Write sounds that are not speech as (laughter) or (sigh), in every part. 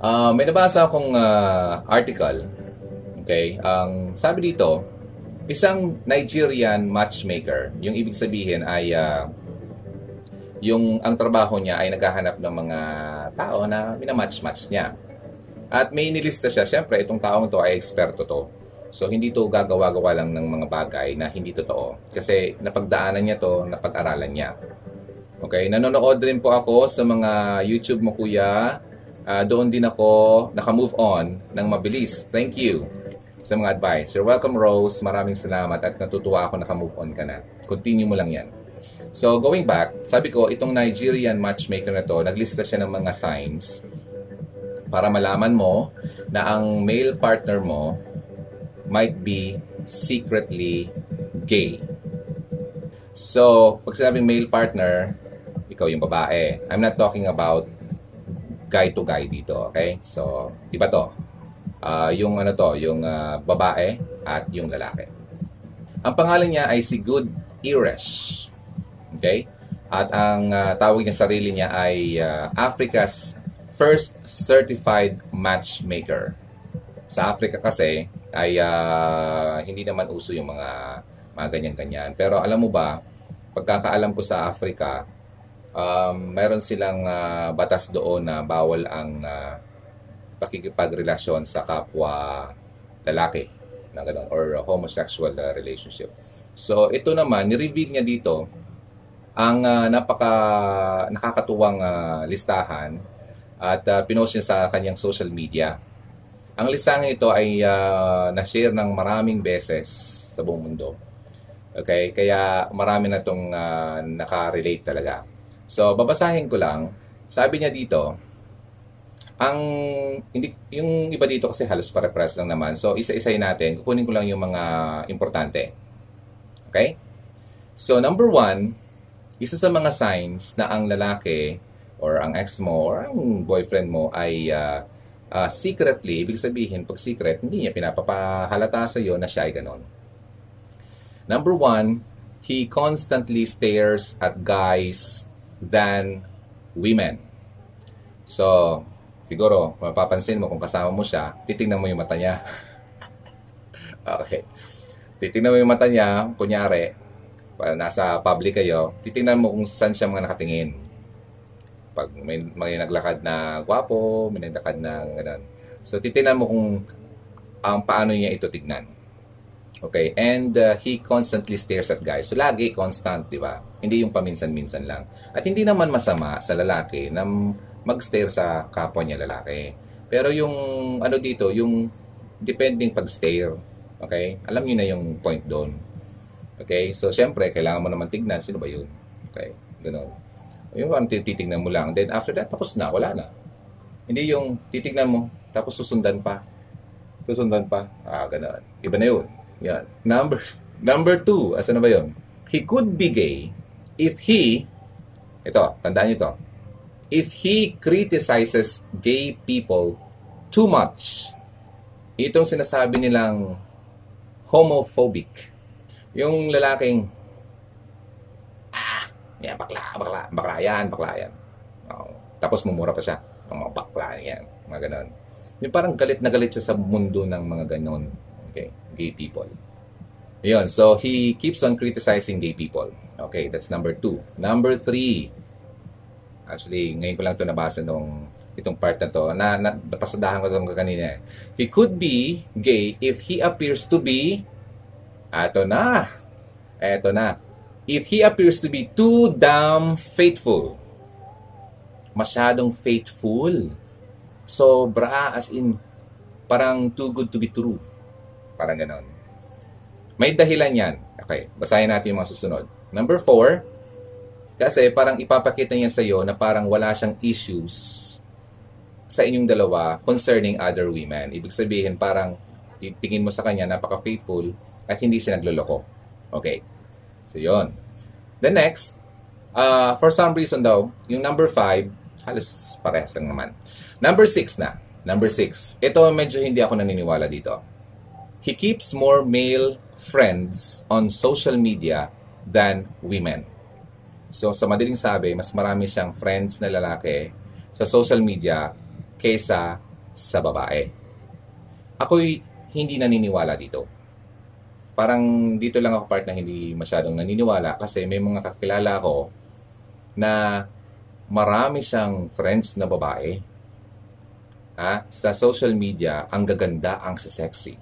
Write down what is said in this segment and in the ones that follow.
Uh, may nabasa akong uh, article. Okay? Ang sabi dito, isang Nigerian matchmaker, yung ibig sabihin ay uh, yung ang trabaho niya ay naghahanap ng mga tao na minamatch-match niya. At may nilista siya, syempre itong taong to ay eksperto to. So hindi to gagawa-gawa lang ng mga bagay na hindi totoo. Kasi napagdaanan niya to, napag-aralan niya. Okay, nanonood rin po ako sa mga YouTube mo kuya uh, doon din ako naka-move on ng mabilis. Thank you sa mga advice. You're welcome, Rose. Maraming salamat at natutuwa ako naka-move on ka na. Continue mo lang yan. So, going back, sabi ko, itong Nigerian matchmaker na to, naglista siya ng mga signs para malaman mo na ang male partner mo might be secretly gay. So, pag sinabing male partner, ikaw yung babae. I'm not talking about guy to guy dito, okay? So, iba to. Uh, yung ano to, yung uh, babae at yung lalaki. Ang pangalan niya ay si Good Irish. Okay? At ang uh, tawag niya sarili niya ay uh, Africa's first certified matchmaker. Sa Africa kasi ay uh, hindi naman uso yung mga mga ganyan-ganyan. Pero alam mo ba, pagkakaalam ko sa Africa, um, meron silang uh, batas doon na bawal ang uh, pakikipagrelasyon sa kapwa lalaki na ganun, or uh, homosexual uh, relationship. So ito naman, ni-reveal niya dito ang uh, napaka nakakatuwang uh, listahan at uh, pinost niya sa kanyang social media. Ang listahan ito ay uh, na-share ng maraming beses sa buong mundo. Okay, kaya marami na itong uh, nakarelate talaga. So, babasahin ko lang. Sabi niya dito, ang hindi yung iba dito kasi halos pare-pares lang naman. So, isa-isay natin. Kukunin ko lang yung mga importante. Okay? So, number one, isa sa mga signs na ang lalaki or ang ex mo or ang boyfriend mo ay uh, uh, secretly, ibig sabihin, pag secret, hindi niya pinapapahalata sa iyo na siya ay ganon. Number one, he constantly stares at guys than women. So, siguro, mapapansin mo kung kasama mo siya, titingnan mo yung mata niya. (laughs) okay. Titingnan mo yung mata niya, kunyari, nasa public kayo, titingnan mo kung saan siya mga nakatingin. Pag may, may naglakad na gwapo, may naglakad na ganun. So, titingnan mo kung ang um, paano niya ito tignan. Okay, and uh, he constantly stares at guys. So lagi constant, di ba? Hindi yung paminsan-minsan lang. At hindi naman masama sa lalaki na mag-stare sa kapwa niya lalaki. Pero yung ano dito, yung depending pag-stare. Okay? Alam niyo na yung point doon. Okay? So, syempre, kailangan mo naman tignan. Sino ba yun? Okay? Ganun. Yung ang titignan mo lang. Then, after that, tapos na. Wala na. Hindi yung titignan mo, tapos susundan pa. Susundan pa. Ah, ganun. Iba na yun. Yan. Number, (laughs) number two, asa na ba yun? He could be gay if he, ito, tandaan nyo ito, if he criticizes gay people too much. Itong sinasabi nilang homophobic. Yung lalaking, ah, yan, bakla, bakla, bakla yan, bakla yan. Oh, tapos mumura pa siya, ang mga bakla yan, mga ganon. Yung parang galit na galit siya sa mundo ng mga ganon. Okay, gay people. Yun, so he keeps on criticizing gay people. Okay, that's number two. Number three, actually, ngayon ko lang ito nabasa nung itong part na to, na, na napasadahan ko itong kanina. Eh. He could be gay if he appears to be, eto na, eto na, if he appears to be too damn faithful. Masyadong faithful. Sobra, as in, parang too good to be true. Parang ganon. May dahilan yan. Okay, basahin natin yung mga susunod. Number four, kasi parang ipapakita niya sa iyo na parang wala siyang issues sa inyong dalawa concerning other women. Ibig sabihin parang tingin mo sa kanya napaka-faithful at hindi siya nagloloko. Okay. So, yon. The next, uh, for some reason daw, yung number five, halos parehas lang naman. Number six na. Number six. Ito medyo hindi ako naniniwala dito. He keeps more male friends on social media than women. So, sa madaling sabi, mas marami siyang friends na lalaki sa social media kesa sa babae. Ako'y hindi naniniwala dito. Parang dito lang ako part na hindi masyadong naniniwala kasi may mga kakilala ko na marami siyang friends na babae. Ha? Sa social media, ang gaganda, ang sexy.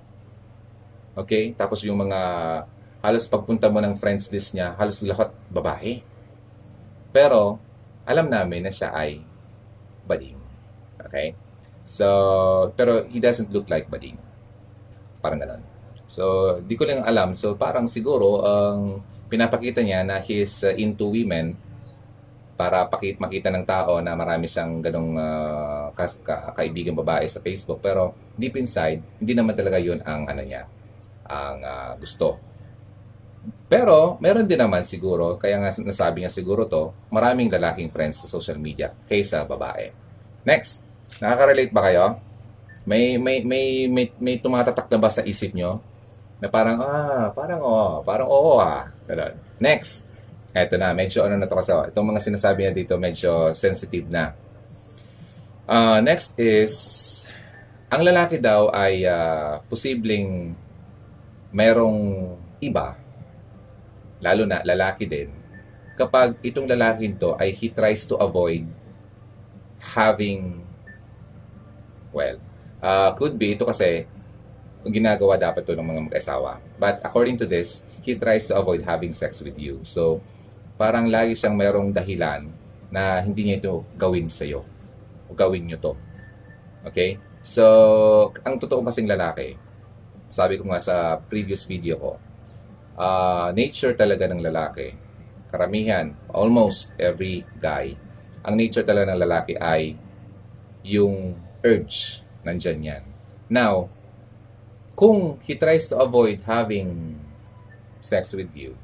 Okay? Tapos yung mga halos pagpunta mo ng friends list niya, halos lahat babae. Pero, alam namin na siya ay bading. Okay? So, pero he doesn't look like bading. Parang ganun. So, di ko lang alam. So, parang siguro, ang um, pinapakita niya na he's uh, into women para pakit makita ng tao na marami siyang ganong uh, ka- ka- kaibigan babae sa Facebook pero deep inside hindi naman talaga yun ang ano niya ang uh, gusto pero meron din naman siguro kaya nga nasabi niya siguro to maraming lalaking friends sa social media kaysa babae. Next nakaka-relate ba kayo? May may may may, may tumatatak na ba sa isip nyo? Na parang ah parang oh parang oo ah. Ganun next Eto na, medyo ano na to kasi, itong mga sinasabi niya dito medyo sensitive na. Uh, next is, ang lalaki daw ay uh, posibleng merong iba, lalo na lalaki din, kapag itong lalaki to ay he tries to avoid having, well, uh, could be ito kasi ginagawa dapat to ng mga mag-asawa. But according to this, he tries to avoid having sex with you. So, parang lagi siyang mayroong dahilan na hindi niya ito gawin sa iyo. O gawin niyo to. Okay? So, ang totoo kasing lalaki, sabi ko nga sa previous video ko, uh, nature talaga ng lalaki, karamihan, almost every guy, ang nature talaga ng lalaki ay yung urge, nandyan yan. Now, kung he tries to avoid having sex with you,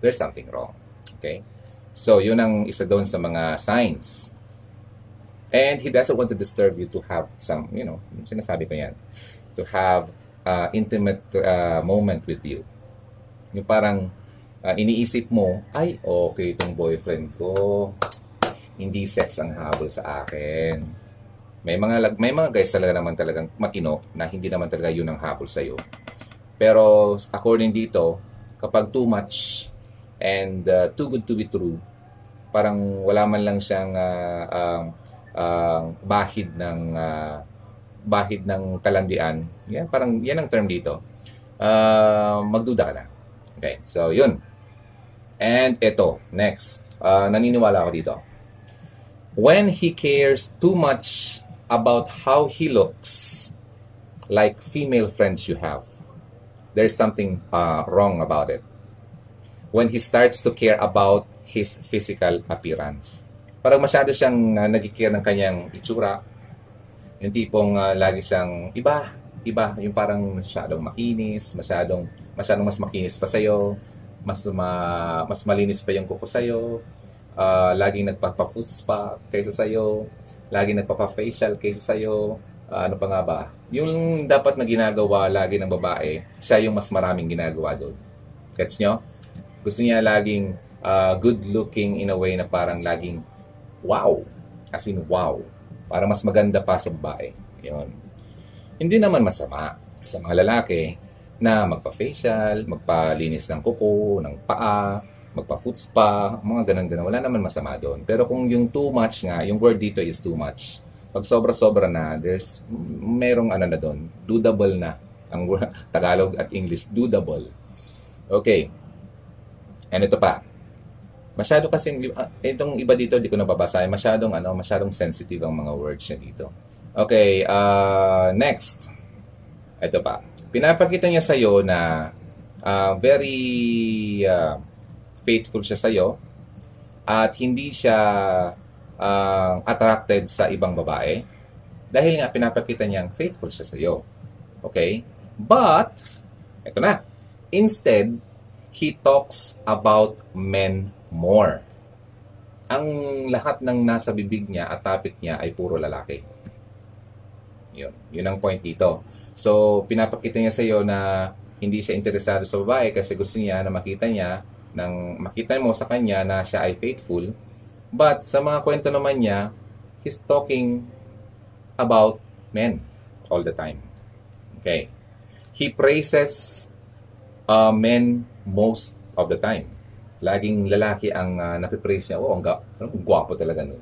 there's something wrong. Okay? So, yun ang isa doon sa mga signs. And he doesn't want to disturb you to have some, you know, sinasabi ko yan, to have uh, intimate uh, moment with you. Yung parang uh, iniisip mo, ay, okay itong boyfriend ko. Hindi sex ang habol sa akin. May mga may mga guys talaga naman talagang matino na hindi naman talaga yun ang habol sa iyo. Pero according dito, kapag too much and uh, too good to be true. Parang wala man lang siyang uh, uh, uh, bahid ng uh, bahid ng kalandian. Yan, parang yan ang term dito. Uh, magduda ka na. Okay, so yun. And ito, next. Uh, naniniwala ako dito. When he cares too much about how he looks, like female friends you have, there's something uh, wrong about it when he starts to care about his physical appearance. Parang masyado siyang uh, nagkikare ng kanyang itsura. Yung tipong uh, lagi siyang iba, iba, yung parang masyadong makinis, masyadong masyadong mas makinis pa sa'yo, mas ma, mas malinis pa yung kuko sa'yo, uh, laging nagpapa-foot spa kaysa sa'yo, laging nagpapa-facial kaysa sa'yo, uh, ano pa nga ba? Yung dapat na ginagawa lagi ng babae, siya yung mas maraming ginagawa doon. Gets nyo? Gusto niya laging uh, good looking in a way na parang laging wow. As in wow. Para mas maganda pa sa babae. Yun. Hindi naman masama sa mga lalaki na magpa-facial, magpalinis ng kuko, ng paa, magpa-foot spa, mga ganun-ganun. Wala naman masama doon. Pero kung yung too much nga, yung word dito is too much. Pag sobra-sobra na, there's merong ano na doon, doable na. Ang (laughs) Tagalog at English, doable. Okay. And ito pa. Masyado kasing, uh, itong iba dito, di ko nababasahin. Masyadong, ano, masyadong sensitive ang mga words niya dito. Okay, uh, next. Ito pa. Pinapakita niya sa'yo na uh, very uh, faithful siya sa'yo at hindi siya uh, attracted sa ibang babae dahil nga pinapakita niyang faithful siya sa'yo. Okay? But, ito na. Instead, he talks about men more. Ang lahat ng nasa bibig niya at topic niya ay puro lalaki. Yun. Yun ang point dito. So, pinapakita niya sa iyo na hindi siya interesado sa babae kasi gusto niya na makita niya nang makita mo sa kanya na siya ay faithful. But sa mga kwento naman niya, he's talking about men all the time. Okay. He praises uh, men most of the time. Laging lalaki ang uh, napipraise niya. Oh, ang, gwapo talaga nun.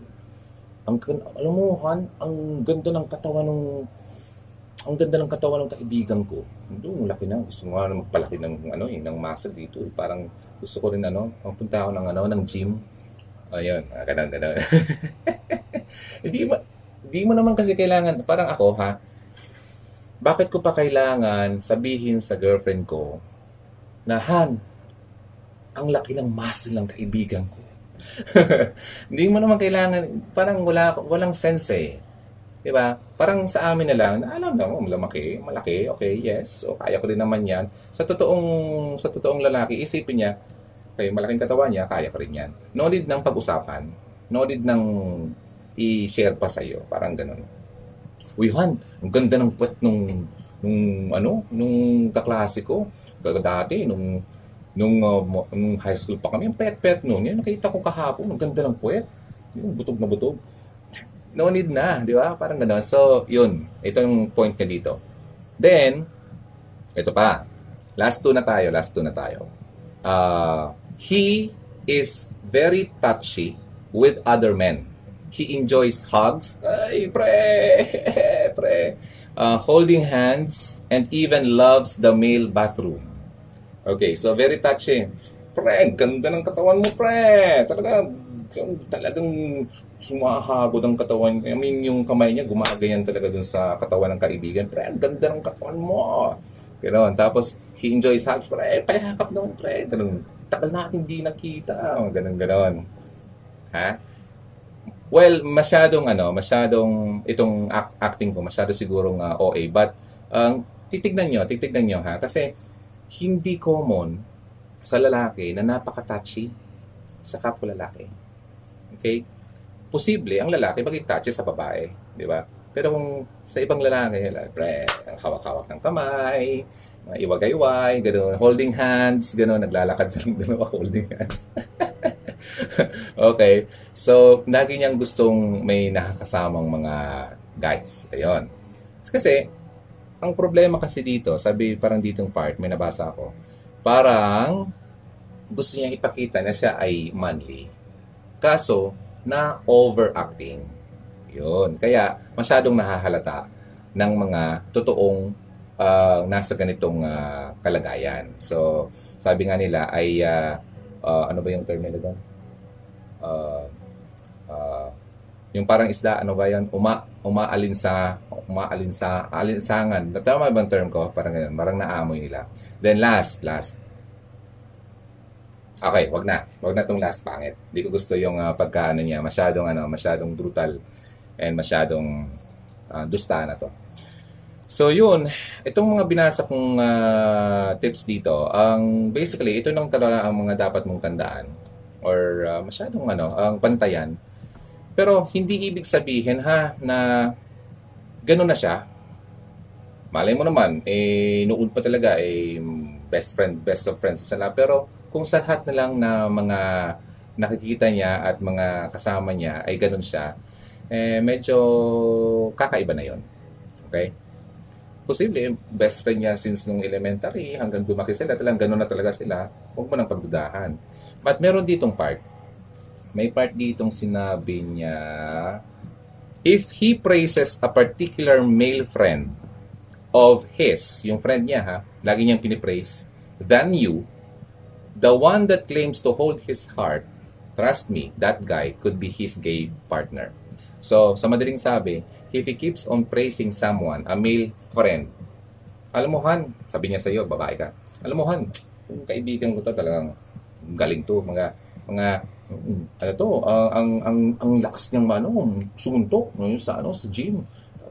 Ang, alam mo, Han, ang ganda ng katawan ng ang ganda ng katawan ng kaibigan ko. Doon, laki na. Gusto nga na magpalaki ng, ano, eh, ng muscle dito. Eh. Parang gusto ko rin, ano, magpunta ako ng, ano, ng gym. Ayun, ah, ganun, ganun. (laughs) Hindi mo, hindi mo naman kasi kailangan, parang ako, ha, bakit ko pa kailangan sabihin sa girlfriend ko na, Han, ang laki ng muscle ng kaibigan ko. (laughs) Hindi mo naman kailangan, parang wala, walang sense eh. 'Di ba? Parang sa amin na lang, na alam na mo, malaki, malaki, okay, yes, o kaya ko rin naman 'yan. Sa totoong sa totoong lalaki, isipin niya, okay, malaking katawan niya, kaya ko rin 'yan. No need ng pag-usapan. No need ng i-share pa sa iyo, parang ganun. Uy, Han, ang ganda ng puwet nung nung ano, nung kaklase ko. Dati nung nung, uh, nung high school pa kami, ang pet-pet noon. Yan, nakita ko kahapon, ang ganda ng puwet. Yung butog na butog (laughs) no need na, di ba? Parang gano'n. So, yun. Ito yung point niya dito. Then, ito pa. Last two na tayo. Last two na tayo. Uh, he is very touchy with other men. He enjoys hugs. Ay, pre! (laughs) pre! Uh, holding hands and even loves the male bathroom. Okay, so very touchy. Pre, ganda ng katawan mo, pre! Talaga, talagang sumahagod ang katawan. I mean, yung kamay niya gumagayan talaga dun sa katawan ng kaibigan. Pre, ganda ng katawan mo. Ganoon. Tapos, he enjoys hugs. Pre, payakap naman, pre. Ganun. Tagal na hindi nakita. Ganun, ganun. Ha? Well, masyadong ano, masyadong itong act- acting ko, masyado sigurong uh, OA. But, ang uh, titignan nyo, titignan nyo ha. Kasi, hindi common sa lalaki na napaka-touchy sa kapwa lalaki. Okay? Posible ang lalaki maging touchy sa babae, di ba? Pero kung sa ibang lalaki, pre, hawak-hawak ng kamay, iwagayway, gano'n, holding hands, gano'n, naglalakad sa dalawa holding hands. (laughs) okay. So, lagi niyang gustong may nakakasamang mga guys. Ayun. Kasi, ang problema kasi dito, sabi parang ditong part, may nabasa ako, parang gusto niyang ipakita na siya ay manly. Kaso, na overacting. Yun. Kaya masyadong nahahalata ng mga totoong uh, nasa ganitong uh, kalagayan. So, sabi nga nila ay uh, uh, ano ba yung term nila doon? Uh, uh, yung parang isda, ano ba yan? Uma, umaalinsa, umaalinsa, alinsangan. Tama ba ang term ko? Parang ganyan. Parang naamoy nila. Then last, last. Okay, wag na. Wag na tong last pangit. Hindi ko gusto yung uh, pagkaano niya, masyadong ano, masyadong brutal and masyadong uh, dusta na to. So yun, itong mga binasa kong uh, tips dito, ang basically ito nang talaga ang mga dapat mong tandaan or uh, masyadong ano, ang pantayan. Pero hindi ibig sabihin ha na gano'n na siya. Malay mo naman, eh, noon pa talaga, eh, best friend, best of friends sa Pero kung sa lahat na lang na mga nakikita niya at mga kasama niya ay ganun siya, eh, medyo kakaiba na yon Okay? Posible, best friend niya since nung elementary hanggang lumaki sila, talagang ganun na talaga sila. Huwag mo nang pagdudahan. But meron ditong part. May part ditong sinabi niya, if he praises a particular male friend of his, yung friend niya ha, lagi niyang pinipraise, than you, The one that claims to hold his heart, trust me, that guy could be his gay partner. So, sa madaling sabi, if he keeps on praising someone, a male friend, alam mo Han, sabi niya sa iyo, babae ka, alam mo Han, yung kaibigan ko to talagang galing to, mga, mga, ano to, uh, ang, ang, ang lakas niyang ano, sumuntok, no, sa, ano, sa gym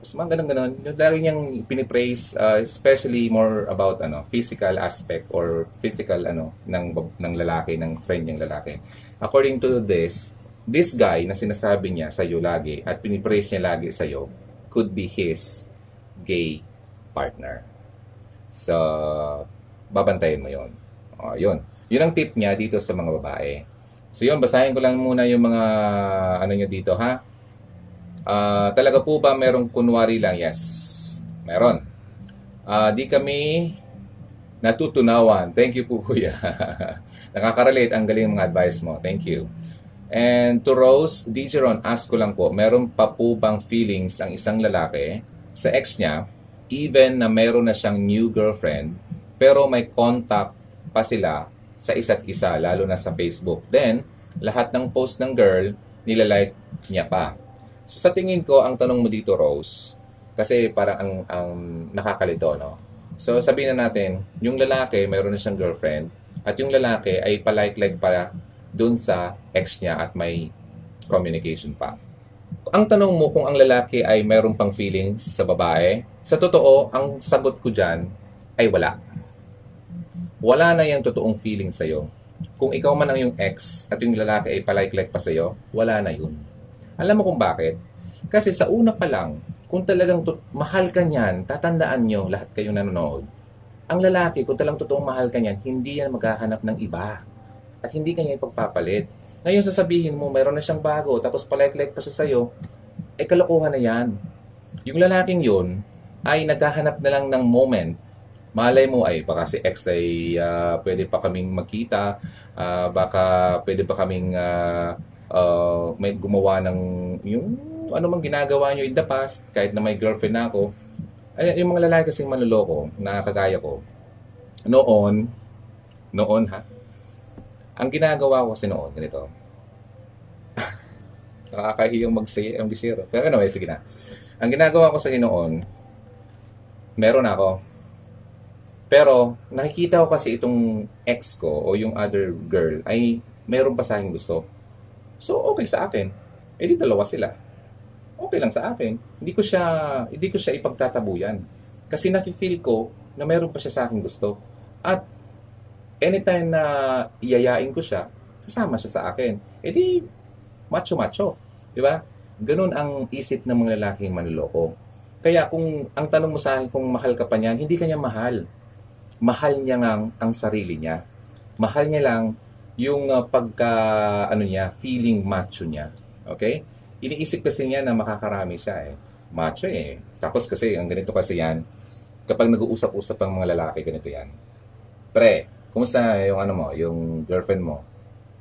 So, mga ganun-ganun. Yung lagi niyang pinipraise, uh, especially more about ano physical aspect or physical ano ng ng lalaki, ng friend niyang lalaki. According to this, this guy na sinasabi niya sa iyo lagi at pinipraise niya lagi sa iyo could be his gay partner. So, babantayan mo yon. Uh, yun. Yun ang tip niya dito sa mga babae. So yun, basahin ko lang muna yung mga ano niya dito ha. Ah, talaga po ba merong kunwari lang? Yes. Meron. Ah, di kami natutunawan. Thank you po, kuya. (laughs) Nakaka-relate ang galing ng mga advice mo. Thank you. And to Rose, DJ Ron, ask ko lang po, meron pa po bang feelings ang isang lalaki sa ex niya, even na meron na siyang new girlfriend, pero may contact pa sila sa isa't isa, lalo na sa Facebook. Then, lahat ng post ng girl, nilalike niya pa. So sa tingin ko, ang tanong mo dito, Rose, kasi parang ang, ang nakakalito, no? So sabihin na natin, yung lalaki, mayroon na siyang girlfriend, at yung lalaki ay palike-like pa dun sa ex niya at may communication pa. Ang tanong mo kung ang lalaki ay mayroon pang feelings sa babae, sa totoo, ang sagot ko dyan ay wala. Wala na yung totoong feeling sa'yo. Kung ikaw man ang yung ex at yung lalaki ay palike-like pa sa'yo, wala na yun. Alam mo kung bakit? Kasi sa una pa lang, kung talagang tut- mahal ka niyan, tatandaan nyo, lahat kayong nanonood, ang lalaki, kung talagang totoong mahal ka niyan, hindi yan maghahanap ng iba. At hindi kanya ipagpapalit. Ngayon sasabihin mo, mayroon na siyang bago, tapos palike-like pa siya sa'yo, eh kalokohan na yan. Yung lalaking yun, ay naghahanap na lang ng moment. Malay mo ay baka si ex ay ah, pwede pa kaming magkita, ah, baka pwede pa kaming ah, ah, may gumawa ng yung ano mang ginagawa nyo in the past, kahit na may girlfriend na ako. Ay, yung mga lalaki kasing manloloko na kagaya ko, noon, noon ha, ang ginagawa ko kasi noon, ganito, (laughs) nakakahiyang mag-say ang bisiro. Pero anyway, sige na. Ang ginagawa ko sa noon, meron ako. Pero nakikita ko kasi itong ex ko o yung other girl ay meron pa sa akin gusto. So okay sa akin. Eh di dalawa sila. Okay lang sa akin. Hindi ko siya hindi ko siya ipagtatabuyan. Kasi nafi-feel ko na meron pa siya sa akin gusto. At anytime na iyayain ko siya, sasama siya sa akin. Eh di macho-macho. Di ba? Ganun ang isip ng mga lalaking manloloko. Kaya kung ang tanong mo sa akin kung mahal ka pa niyan, hindi kanya mahal. Mahal niya nga ang sarili niya. Mahal niya lang yung uh, pagka ano niya, feeling macho niya. Okay? Iniisip kasi niya na makakarami siya eh. Macho eh. Tapos kasi ang ganito kasi yan, kapag nag-uusap-usap ang mga lalaki, ganito yan. Pre, kumusta yung ano mo, yung girlfriend mo?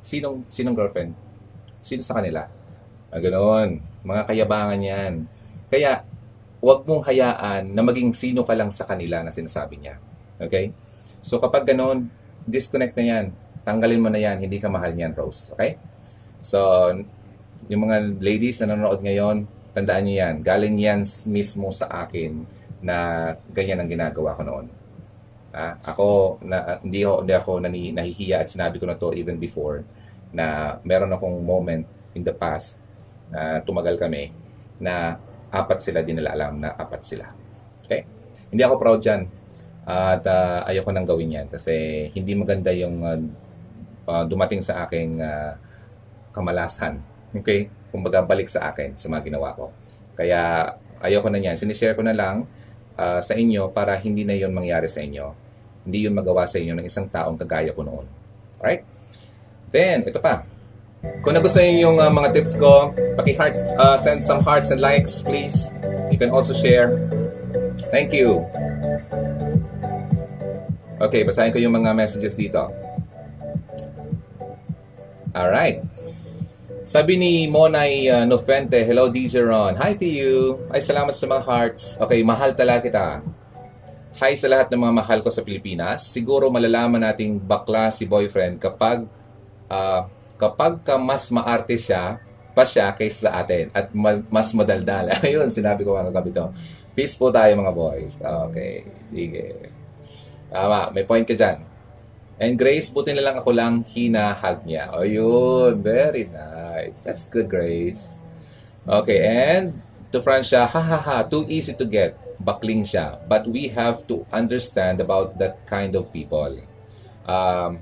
Sinong sinong girlfriend? Sino sa kanila? Ah, ganoon. Mga kayabangan yan. Kaya, huwag mong hayaan na maging sino ka lang sa kanila na sinasabi niya. Okay? So, kapag ganoon, disconnect na yan. Tanggalin mo na yan. Hindi ka mahal niyan, Rose. Okay? So, yung mga ladies na nanonood ngayon, tandaan niyo yan. Galing yan mismo sa akin na ganyan ang ginagawa ko noon. Ah, ako na hindi ako hindi ako nani, nahihiya at sinabi ko na to even before na meron akong moment in the past na tumagal kami na apat sila din nila alam na apat sila. Okay? Hindi ako proud diyan. At uh, ayoko nang gawin yan kasi hindi maganda yung uh, dumating sa aking uh, kamalasan. Okay? Kumbaga balik sa akin sa mga ginawa ko. Kaya ayoko na yan. Sinishare ko na lang uh, sa inyo para hindi na yon mangyari sa inyo. Hindi yun magawa sa inyo ng isang taong kagaya ko noon. Alright? Then, ito pa. Kung nagustuhan yung uh, mga tips ko, paki-heart, uh, send some hearts and likes, please. You can also share. Thank you. Okay, basahin ko yung mga messages dito. Alright. Sabi ni Monay uh, Nofente, Hello DJ Ron. Hi to you. Ay, salamat sa mga hearts. Okay, mahal talaga kita. Hi sa lahat ng mga mahal ko sa Pilipinas. Siguro malalaman nating bakla si boyfriend kapag uh, kapag ka mas maarte siya pa siya kaysa sa atin at ma- mas madaldal. (laughs) Ayun, sinabi ko mga gabi to. Peace po tayo mga boys. Okay, sige. Tama, may point ka dyan. And Grace, buti na lang ako lang hinahag niya. Ayun, very nice. That's good, Grace. Okay, and to Francia, ha ha ha, too easy to get bakling siya. But we have to understand about that kind of people. Um,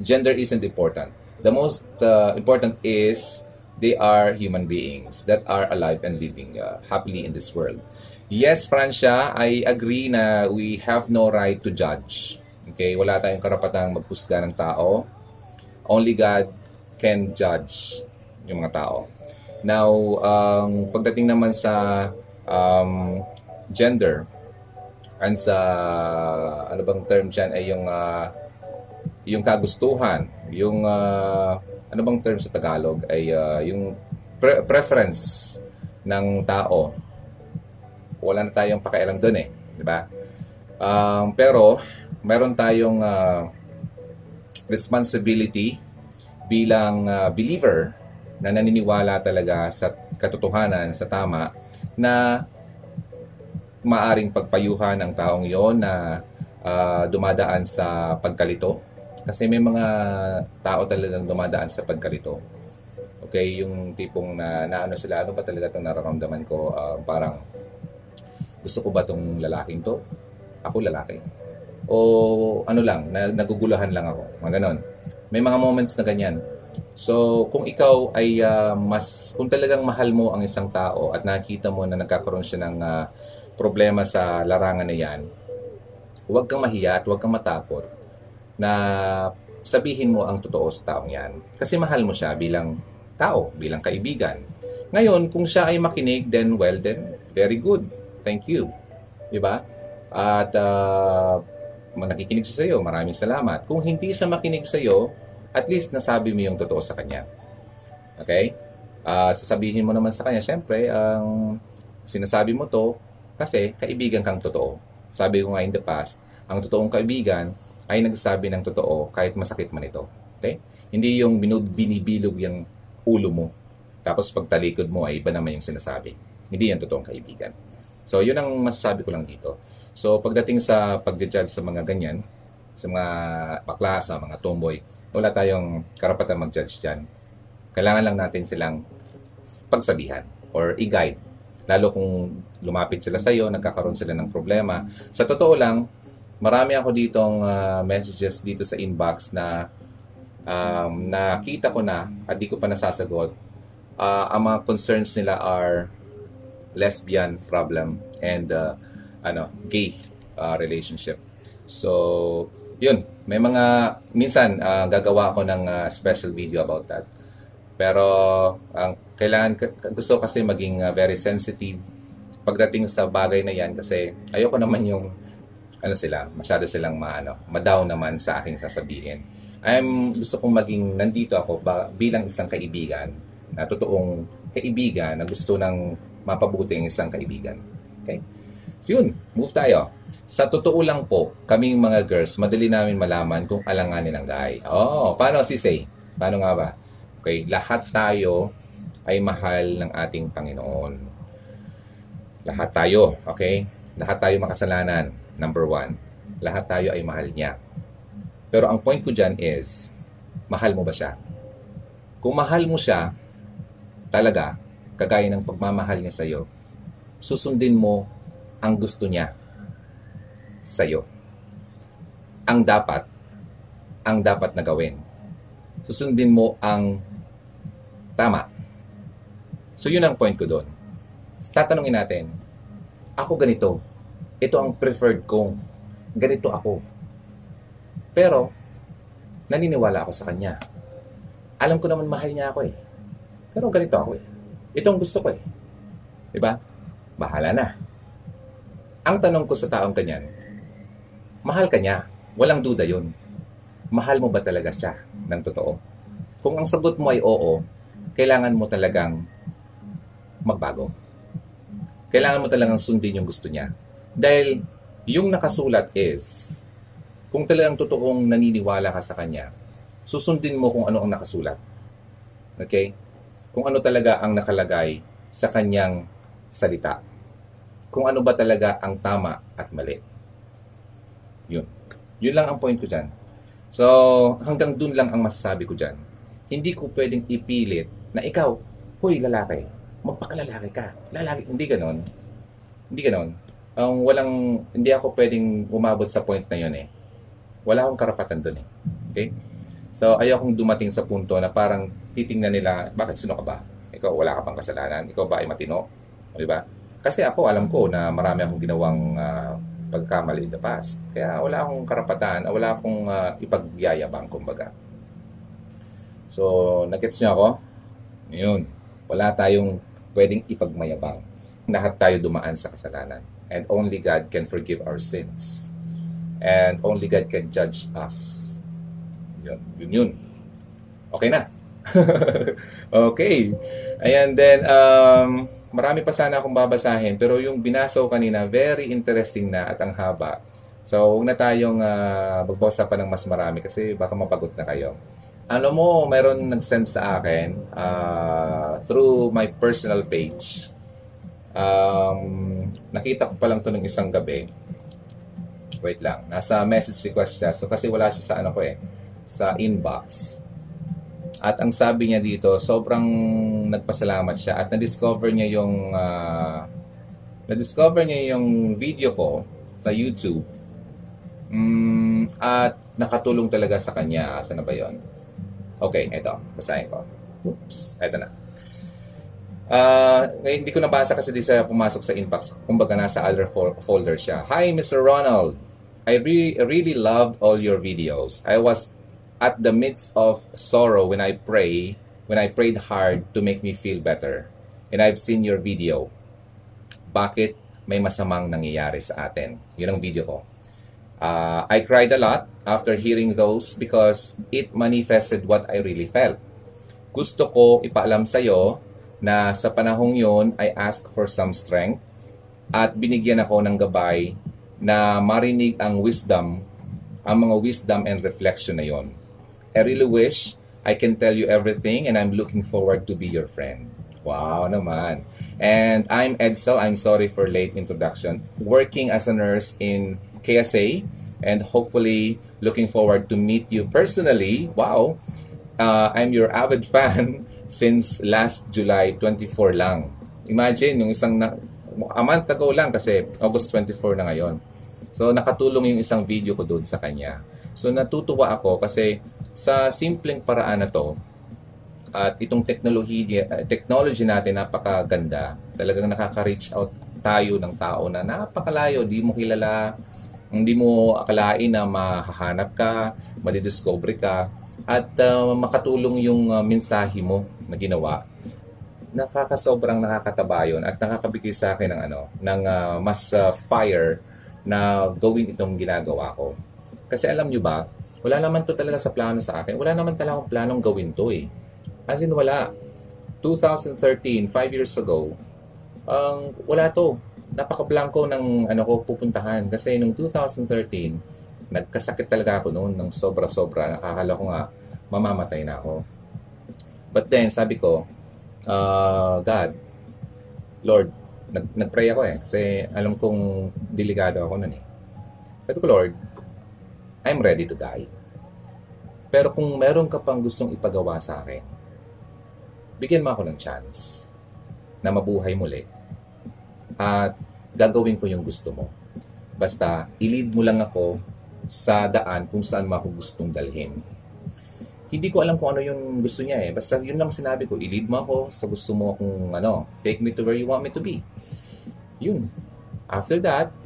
gender isn't important. The most uh, important is they are human beings that are alive and living uh, happily in this world. Yes, Francia, I agree na we have no right to judge. Okay? Wala tayong karapatang maghusga ng tao. Only God can judge yung mga tao. Now, um, pagdating naman sa um, gender, and sa ano bang term diyan ay yung uh, yung kagustuhan, yung uh, ano bang term sa Tagalog ay uh, yung pre- preference ng tao. Wala na tayong pakialam doon eh, di ba? Um, pero meron tayong uh, responsibility bilang uh, believer na naniniwala talaga sa katotohanan, sa tama, na maaring pagpayuhan ng taong yon na uh, dumadaan sa pagkalito. Kasi may mga tao talagang dumadaan sa pagkalito. Okay, yung tipong na, na ano sila, ano ba talaga itong nararamdaman ko? Uh, parang, gusto ko ba itong lalaking to? Ako lalaki. O ano lang, na, nagugulahan lang ako. Mga ganon. May mga moments na ganyan. So, kung ikaw ay uh, mas, kung talagang mahal mo ang isang tao at nakita mo na nagkakaroon siya ng uh, problema sa larangan na yan, huwag kang mahiya at huwag kang matakot na sabihin mo ang totoo sa taong yan. Kasi mahal mo siya bilang tao, bilang kaibigan. Ngayon, kung siya ay makinig, then well, then very good. Thank you. Diba? At uh, nakikinig siya sa iyo, maraming salamat. Kung hindi siya makinig sa iyo, at least nasabi mo yung totoo sa kanya. Okay? At uh, sasabihin mo naman sa kanya, syempre, ang sinasabi mo to kasi kaibigan kang totoo. Sabi ko nga in the past, ang totoong kaibigan ay nagsasabi ng totoo kahit masakit man ito. Okay? Hindi yung binibilog yung ulo mo. Tapos pagtalikod mo ay iba naman yung sinasabi. Hindi yan totoong kaibigan. So, yun ang masasabi ko lang dito. So, pagdating sa pag-judge sa mga ganyan, sa mga bakla, sa mga tomboy, wala tayong karapatan mag-judge dyan. Kailangan lang natin silang pagsabihan or i-guide. Lalo kung lumapit sila sa iyo, nagkakaroon sila ng problema. Sa totoo lang, marami ako ditong uh, messages dito sa inbox na um, nakita ko na at di ko pa nasasagot. Uh, ang mga concerns nila are lesbian problem and uh, ano gay uh, relationship. So, yun, may mga, minsan uh, gagawa ako ng uh, special video about that. Pero ang kailangan, gusto kasi maging uh, very sensitive pagdating sa bagay na yan kasi ayoko naman yung ano sila, masyado silang maano, madown naman sa aking sasabihin. I'm gusto kong maging nandito ako ba, bilang isang kaibigan na totoong kaibigan na gusto ng mapabuti ang isang kaibigan. Okay? So yun, move tayo. Sa totoo lang po, kaming mga girls, madali namin malaman kung alanganin ang guy. Oh, paano si Say? Paano nga ba? Okay, lahat tayo ay mahal ng ating Panginoon. Lahat tayo, okay? Lahat tayo makasalanan, number one. Lahat tayo ay mahal niya. Pero ang point ko dyan is, mahal mo ba siya? Kung mahal mo siya, talaga, kagaya ng pagmamahal niya sa'yo, susundin mo ang gusto niya sa'yo. Ang dapat, ang dapat na gawin. Susundin mo ang tama. So yun ang point ko doon. Tatanungin natin, ako ganito. Ito ang preferred ko. Ganito ako. Pero, naniniwala ako sa kanya. Alam ko naman mahal niya ako eh. Pero ganito ako eh. Ito ang gusto ko eh. Diba? Bahala na. Ang tanong ko sa taong kanyan, mahal ka niya. Walang duda yun. Mahal mo ba talaga siya ng totoo? Kung ang sagot mo ay oo, kailangan mo talagang magbago. Kailangan mo talagang sundin yung gusto niya. Dahil yung nakasulat is, kung talagang totoong naniniwala ka sa kanya, susundin mo kung ano ang nakasulat. Okay? Kung ano talaga ang nakalagay sa kanyang salita. Kung ano ba talaga ang tama at mali. Yun. Yun lang ang point ko dyan. So, hanggang dun lang ang masasabi ko dyan. Hindi ko pwedeng ipilit na ikaw, huy, lalaki, magpakalalaki ka. Lalaki, hindi ganon. Hindi ganon. Ang um, walang, hindi ako pwedeng umabot sa point na yun eh. Wala akong karapatan dun eh. Okay? So, ayokong dumating sa punto na parang titingnan nila, bakit sino ka ba? Ikaw, wala ka bang kasalanan? Ikaw ba ay matino? O, di ba? Kasi ako, alam ko na marami akong ginawang uh, pagkamali in the past. Kaya wala akong karapatan, wala akong uh, ipagyayabang, kumbaga. So, nagets niyo ako? Yun. Wala tayong pwedeng ipagmayabang. Lahat tayo dumaan sa kasalanan. And only God can forgive our sins. And only God can judge us. Yun, yun, yun. Okay na. (laughs) okay. Ayan, then, um, marami pa sana akong babasahin, pero yung binasa ko kanina, very interesting na at ang haba. So, huwag na tayong uh, magbasa pa ng mas marami kasi baka mapagod na kayo. Ano mo, meron nag-send sa akin uh, through my personal page. Um, nakita ko pa lang to ng isang gabi. Wait lang. Nasa message request siya. So, kasi wala siya sa ano ko eh, sa inbox. At ang sabi niya dito, sobrang nagpasalamat siya at na-discover niya yung uh, na-discover niya yung video ko sa YouTube. Mm, at nakatulong talaga sa kanya. Asa na ba 'yon? Okay, ito. Basahin ko. Oops, ito na. Uh, hindi ko nabasa kasi di siya pumasok sa inbox. Kumbaga nasa other folder siya. Hi, Mr. Ronald. I re- really loved all your videos. I was at the midst of sorrow when I pray, when I prayed hard to make me feel better. And I've seen your video. Bakit may masamang nangyayari sa atin? Yun ang video ko. Uh, I cried a lot after hearing those because it manifested what I really felt. Gusto ko ipaalam sa iyo na sa panahong yon I asked for some strength at binigyan ako ng gabay na marinig ang wisdom, ang mga wisdom and reflection na yon. I really wish I can tell you everything and I'm looking forward to be your friend. Wow naman. And I'm Edsel. I'm sorry for late introduction. Working as a nurse in KSA and hopefully looking forward to meet you personally. Wow. Uh, I'm your avid (laughs) fan since last July 24 lang. Imagine, yung isang na, a month ago lang kasi August 24 na ngayon. So nakatulong yung isang video ko doon sa kanya. So natutuwa ako kasi sa simpleng paraan na to, at itong technology, technology natin napakaganda. Talagang nakaka-reach out tayo ng tao na napakalayo, di mo kilala, hindi mo akalain na mahahanap ka, madidiscover ka, at uh, makatulong yung uh, mensahe mo na ginawa. Nakakasobrang nakakataba yun at nakakabigay sa akin ng ano, ng uh, mas uh, fire na gawin itong ginagawa ko. Kasi alam nyo ba, wala naman to talaga sa plano sa akin. Wala naman talaga akong planong gawin to eh. As in, wala. 2013, 5 years ago, ang um, wala to. Napaka-blanco ng ano ko pupuntahan. Kasi nung 2013, nagkasakit talaga ako noon ng sobra-sobra. Nakakala ko nga, mamamatay na ako. But then, sabi ko, uh, God, Lord, nag nagpray ako eh. Kasi alam kong delikado ako noon eh. Sabi ko, Lord, I'm ready to die. Pero kung meron ka pang gustong ipagawa sa akin, bigyan mo ako ng chance na mabuhay muli at gagawin ko yung gusto mo. Basta, ilid mo lang ako sa daan kung saan mo ako gustong dalhin. Hindi ko alam kung ano yung gusto niya eh. Basta yun lang sinabi ko, ilid mo ako sa gusto mo kung ano, take me to where you want me to be. Yun. After that,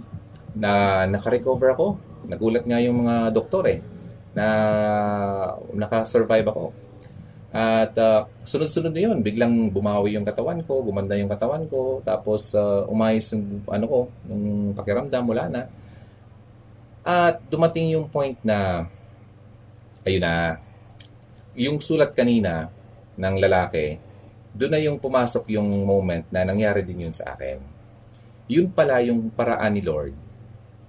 na naka-recover ako, Nagulat nga yung mga doktor eh na naka-survive ako. At uh, sunod-sunod na yun, biglang bumawi yung katawan ko, gumanda yung katawan ko, tapos uh, umayos yung ano ko, yung pakiramdam, wala na. At dumating yung point na, ayun na, yung sulat kanina ng lalaki, doon na yung pumasok yung moment na nangyari din yun sa akin. Yun pala yung paraan ni Lord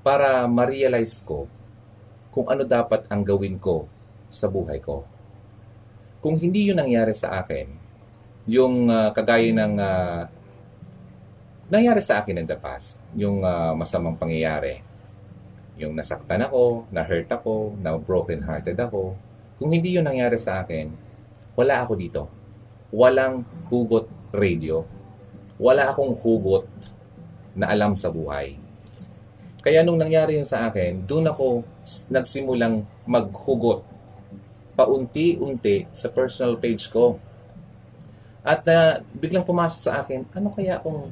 para ma-realize ko kung ano dapat ang gawin ko sa buhay ko. Kung hindi yun nangyari sa akin, yung uh, kagaya ng uh, nangyari sa akin in the past, yung uh, masamang pangyayari, yung nasaktan ako, na-hurt ako, na-broken-hearted ako, kung hindi yun nangyari sa akin, wala ako dito. Walang hugot radio. Wala akong hugot na alam sa buhay kaya nung nangyari yun sa akin, doon ako nagsimulang maghugot paunti-unti sa personal page ko. At na uh, biglang pumasok sa akin, ano kaya kung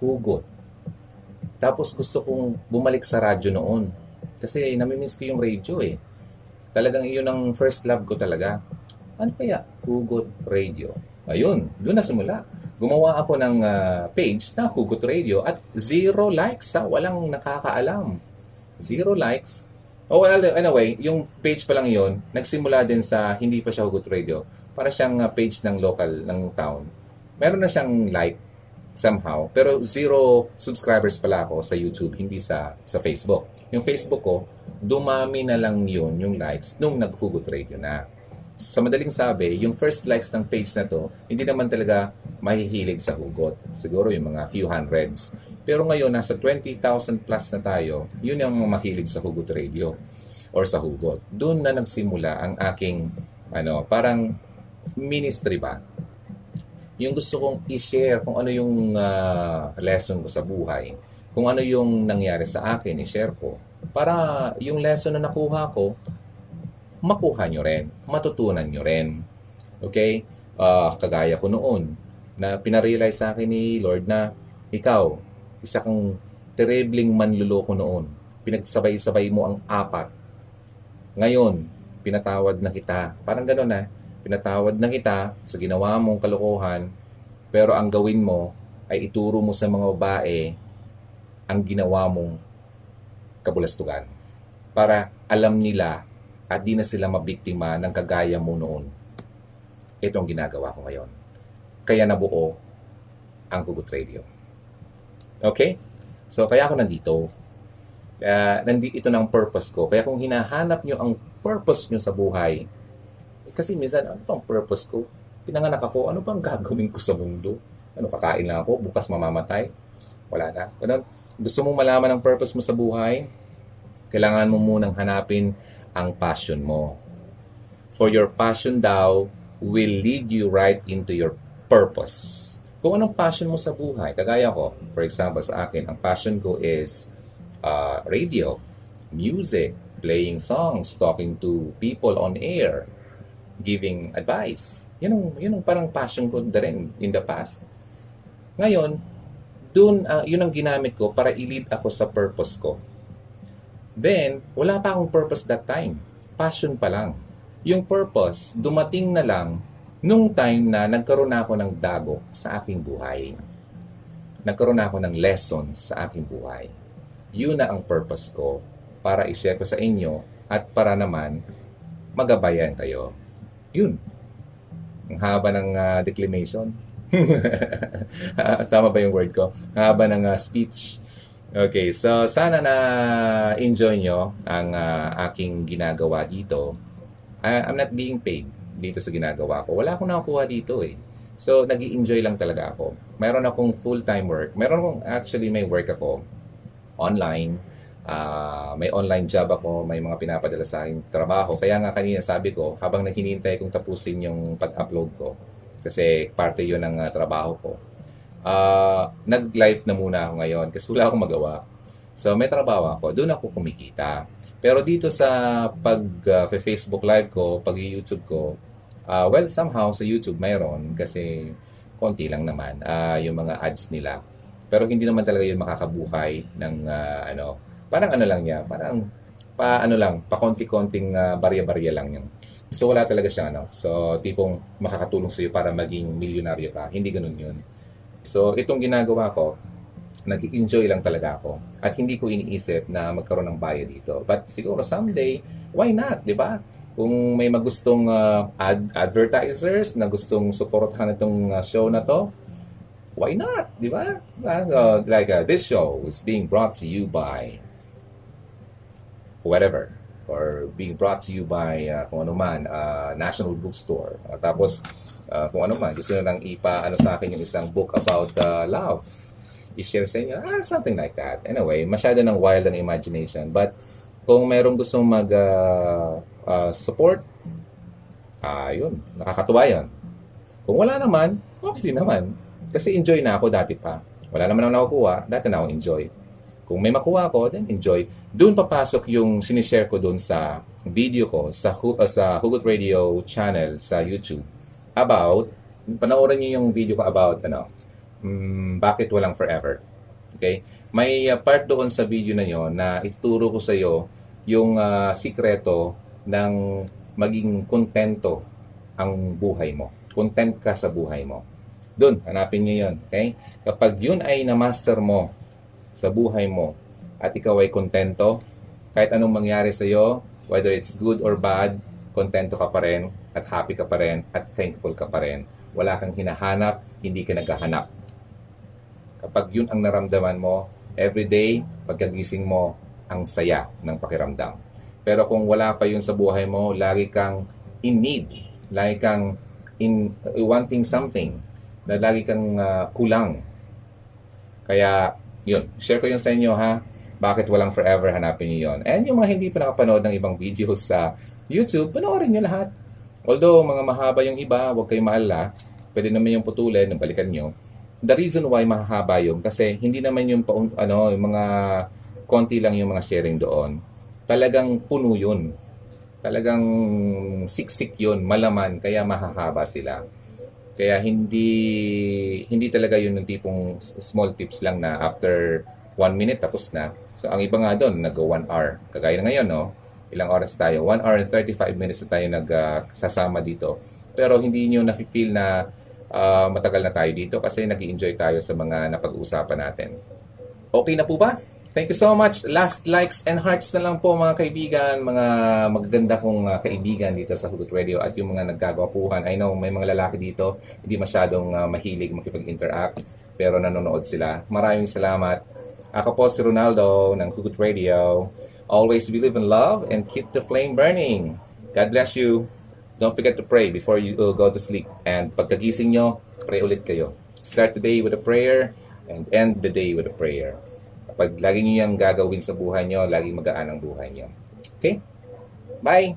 hugot? Tapos gusto kong bumalik sa radyo noon. Kasi namimiss ko yung radio eh. Talagang iyon ang first love ko talaga. Ano kaya? Hugot Radio. Ayun, doon na simula. Gumawa ako ng uh, page na Hugot Radio at zero likes sa walang nakakaalam. Zero likes. Oh, well, anyway, yung page pa lang yon nagsimula din sa hindi pa siya Hugot Radio. Para siyang uh, page ng local, ng town. Meron na siyang like somehow. Pero zero subscribers pala ako sa YouTube, hindi sa sa Facebook. Yung Facebook ko, dumami na lang yun, yung likes, nung naghugot radio na. Sa madaling sabi, yung first likes ng page na to, hindi naman talaga mahihilig sa hugot. Siguro yung mga few hundreds. Pero ngayon, nasa 20,000 plus na tayo, yun yung mahilig sa hugot radio or sa hugot. Doon na nagsimula ang aking, ano, parang ministry ba? Yung gusto kong i-share kung ano yung uh, lesson ko sa buhay, kung ano yung nangyari sa akin, i-share ko. Para yung lesson na nakuha ko, makuha nyo rin, matutunan nyo rin. Okay? Uh, kagaya ko noon, na pinarealize sa akin ni Lord na ikaw, isa kang terribling manluloko noon. Pinagsabay-sabay mo ang apat. Ngayon, pinatawad na kita. Parang gano'n na. Pinatawad na kita sa ginawa mong kalokohan, pero ang gawin mo ay ituro mo sa mga babae ang ginawa mong kabulastugan. Para alam nila at di na sila mabiktima ng kagaya mo noon. Ito ang ginagawa ko ngayon. Kaya nabuo ang Gugut Radio. Okay? So, kaya ako nandito. Kaya, nandito ito ng purpose ko. Kaya kung hinahanap nyo ang purpose nyo sa buhay, kasi minsan, ano pang purpose ko? Pinanganak ako, ano pang gagawin ko sa mundo? Ano, kakain lang ako, bukas mamamatay? Wala na. Ganun, gusto mong malaman ang purpose mo sa buhay? Kailangan mo munang hanapin ang passion mo. For your passion daw will lead you right into your purpose. Kung anong passion mo sa buhay, kagaya ko, for example sa akin, ang passion ko is uh, radio, music, playing songs, talking to people on air, giving advice. Yun ang, yun ang parang passion ko na rin in the past. Ngayon, dun, uh, yun ang ginamit ko para i-lead ako sa purpose ko. Then, wala pa akong purpose that time. Passion pa lang. Yung purpose, dumating na lang nung time na nagkaroon na ako ng dago sa aking buhay. Nagkaroon na ako ng lessons sa aking buhay. Yun na ang purpose ko para i-share ko sa inyo at para naman magabayan kayo. Yun. Ang haba ng uh, declamation. (laughs) Tama ba yung word ko? Ang haba ng uh, speech. Okay, so sana na enjoy nyo ang uh, aking ginagawa dito. I, I'm not being paid dito sa ginagawa ko. Wala akong nakukuha dito eh. So, nag enjoy lang talaga ako. Meron akong full-time work. Meron akong, actually, may work ako online uh, may online job ako, may mga pinapadala sa akin trabaho. Kaya nga kanina sabi ko, habang naghinintay kong tapusin yung pag-upload ko, kasi parte yun ng uh, trabaho ko, uh, nag-live na muna ako ngayon kasi wala akong magawa. So may trabaho ako, doon ako kumikita. Pero dito sa pag-Facebook uh, live ko, pag-YouTube ko, uh, well, somehow sa YouTube mayroon kasi konti lang naman uh, yung mga ads nila. Pero hindi naman talaga yun makakabuhay ng uh, ano Parang ano lang niya, parang pa ano lang, pa konti-konting uh, barya-barya lang yun. So wala talaga siyang ano. So tipong makakatulong sa iyo para maging milyonaryo ka. Hindi ganoon 'yun. So itong ginagawa ko, nag-enjoy lang talaga ako. At hindi ko iniisip na magkaroon ng bayad dito. But siguro someday, why not, 'di ba? Kung may magustong uh, ad- advertisers na gustong suportahan itong uh, show na to, why not, 'di ba? So, like uh, this show is being brought to you by whatever or being brought to you by uh, kung ano man, uh, National Bookstore. Uh, tapos, uh, kung ano man, gusto nyo lang ipa, ano sa akin yung isang book about uh, love. I-share sa inyo, ah, something like that. Anyway, masyado ng wild ang imagination. But, kung merong gustong mag uh, uh, support, uh, yun, nakakatuwa yun. Kung wala naman, okay din naman. Kasi enjoy na ako dati pa. Wala naman ako nakukuha, dati na ako enjoy. Kung may makuha ko, then enjoy. Doon papasok yung sinishare ko doon sa video ko sa, uh, sa Hugot Radio channel sa YouTube about, panoorin niyo yung video ko about, ano, um, bakit walang forever. Okay? May uh, part doon sa video na yon na ituturo ko sa iyo yung uh, sikreto ng maging kontento ang buhay mo. Content ka sa buhay mo. Doon, hanapin niyo yun. Okay? Kapag yun ay na-master mo sa buhay mo at ikaw ay kontento, kahit anong mangyari sa iyo, whether it's good or bad, kontento ka pa rin at happy ka pa rin at thankful ka pa rin. Wala kang hinahanap, hindi ka naghahanap. Kapag yun ang naramdaman mo, everyday, pagkagising mo, ang saya ng pakiramdam. Pero kung wala pa yun sa buhay mo, lagi kang in need, lagi kang in uh, wanting something, na lagi kang uh, kulang. Kaya, yun, share ko yun sa inyo ha. Bakit walang forever, hanapin niyo yun. And yung mga hindi pa nakapanood ng ibang videos sa YouTube, panoorin niyo lahat. Although, mga mahaba yung iba, huwag kayong maalala. Pwede naman yung putulin, balikan nyo. The reason why mahaba yung, kasi hindi naman yung, ano, yung mga konti lang yung mga sharing doon. Talagang puno yun. Talagang siksik yun, malaman, kaya mahahaba sila. Kaya hindi hindi talaga yun yung tipong small tips lang na after one minute tapos na. So ang iba nga doon, nag one hour. Kagaya na ngayon, no? Ilang oras tayo? 1 hour and 35 minutes na tayo nagsasama uh, dito. Pero hindi nyo na-feel na uh, matagal na tayo dito kasi nag enjoy tayo sa mga napag-uusapan natin. Okay na po ba? Thank you so much. Last likes and hearts na lang po mga kaibigan, mga magaganda kong uh, kaibigan dito sa Hugot Radio at yung mga nagkagwapuhan. I know may mga lalaki dito, hindi masyadong uh, mahilig makipag-interact pero nanonood sila. Maraming salamat. Ako po si Ronaldo ng Hugot Radio. Always believe in love and keep the flame burning. God bless you. Don't forget to pray before you uh, go to sleep. And pagkagising nyo, pray ulit kayo. Start the day with a prayer and end the day with a prayer. Pag lagi niyo yung gagawin sa buhay niyo, lagi magaan ang buhay niyo. Okay? Bye!